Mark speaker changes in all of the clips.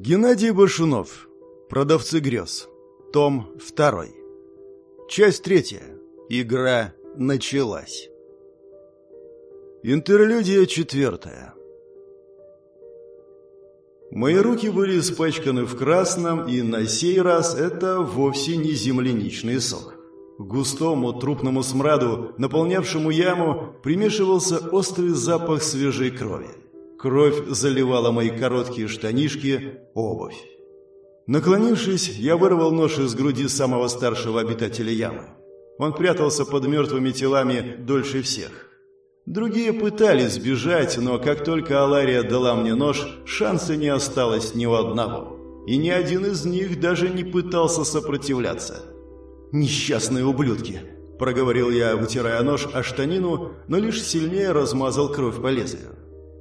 Speaker 1: Геннадий Башунов. Продавцы грез. Том 2. Часть 3. Игра началась. Интерлюдия 4. Мои руки были испачканы в красном, и на сей раз это вовсе не земляничный сок. К густому трупному смраду, наполнявшему яму, примешивался острый запах свежей крови. Кровь заливала мои короткие штанишки, обувь. Наклонившись, я вырвал нож из груди самого старшего обитателя ямы. Он прятался под мертвыми телами дольше всех. Другие пытались сбежать, но как только Алария дала мне нож, шанса не осталось ни у одного. И ни один из них даже не пытался сопротивляться. «Несчастные ублюдки!» – проговорил я, вытирая нож о штанину, но лишь сильнее размазал кровь по лезвию.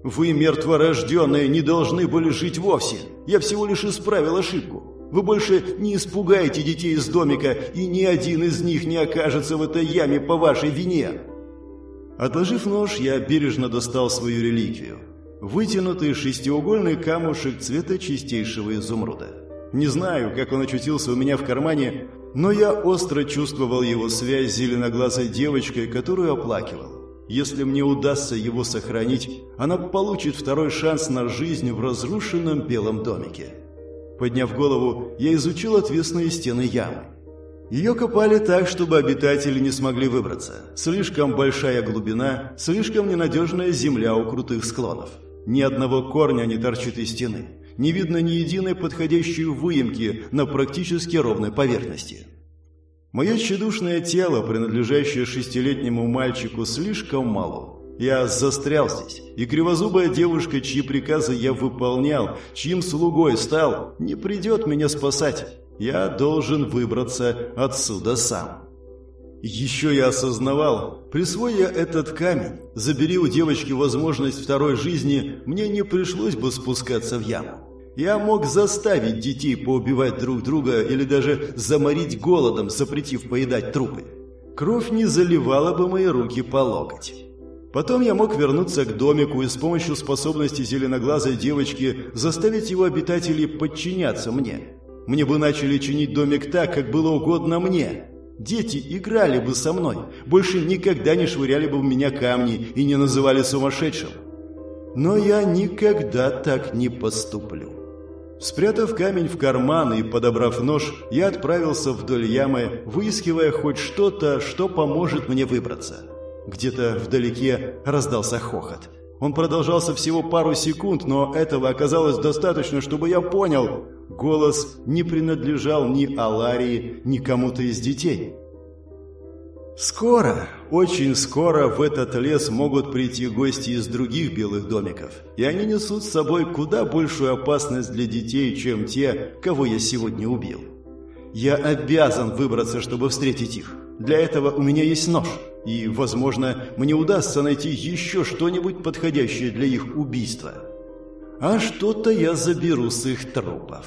Speaker 1: Вы, мертворожденные, не должны были жить вовсе. Я всего лишь исправил ошибку. Вы больше не испугаете детей из домика, и ни один из них не окажется в этой яме по вашей вине. Отложив нож, я бережно достал свою реликвию. Вытянутый шестиугольный камушек цвета чистейшего изумруда. Не знаю, как он очутился у меня в кармане, но я остро чувствовал его связь с зеленоглазой девочкой, которую оплакивал. Если мне удастся его сохранить, она получит второй шанс на жизнь в разрушенном белом домике. Подняв голову, я изучил отвесные стены ямы. Ее копали так, чтобы обитатели не смогли выбраться. Слишком большая глубина, слишком ненадежная земля у крутых склонов. Ни одного корня не торчит из стены. Не видно ни единой подходящей выемки на практически ровной поверхности. Мое тщедушное тело, принадлежащее шестилетнему мальчику, слишком мало. Я застрял здесь, и кривозубая девушка, чьи приказы я выполнял, чьим слугой стал, не придет меня спасать. Я должен выбраться отсюда сам. Еще я осознавал, присвоя этот камень, забери у девочки возможность второй жизни, мне не пришлось бы спускаться в яму. Я мог заставить детей поубивать друг друга или даже заморить голодом, запретив поедать трупы. Кровь не заливала бы мои руки по локоть. Потом я мог вернуться к домику и с помощью способности зеленоглазой девочки заставить его обитателей подчиняться мне. Мне бы начали чинить домик так, как было угодно мне. Дети играли бы со мной, больше никогда не швыряли бы в меня камни и не называли сумасшедшим. Но я никогда так не поступлю. Спрятав камень в карман и подобрав нож, я отправился вдоль ямы, выискивая хоть что-то, что поможет мне выбраться. Где-то вдалеке раздался хохот. Он продолжался всего пару секунд, но этого оказалось достаточно, чтобы я понял, голос не принадлежал ни Аларии, ни кому-то из детей. Скоро, очень скоро в этот лес могут прийти гости из других белых домиков, и они несут с собой куда большую опасность для детей, чем те, кого я сегодня убил. Я обязан выбраться, чтобы встретить их. Для этого у меня есть нож, и, возможно, мне удастся найти еще что-нибудь подходящее для их убийства. А что-то я заберу с их трупов».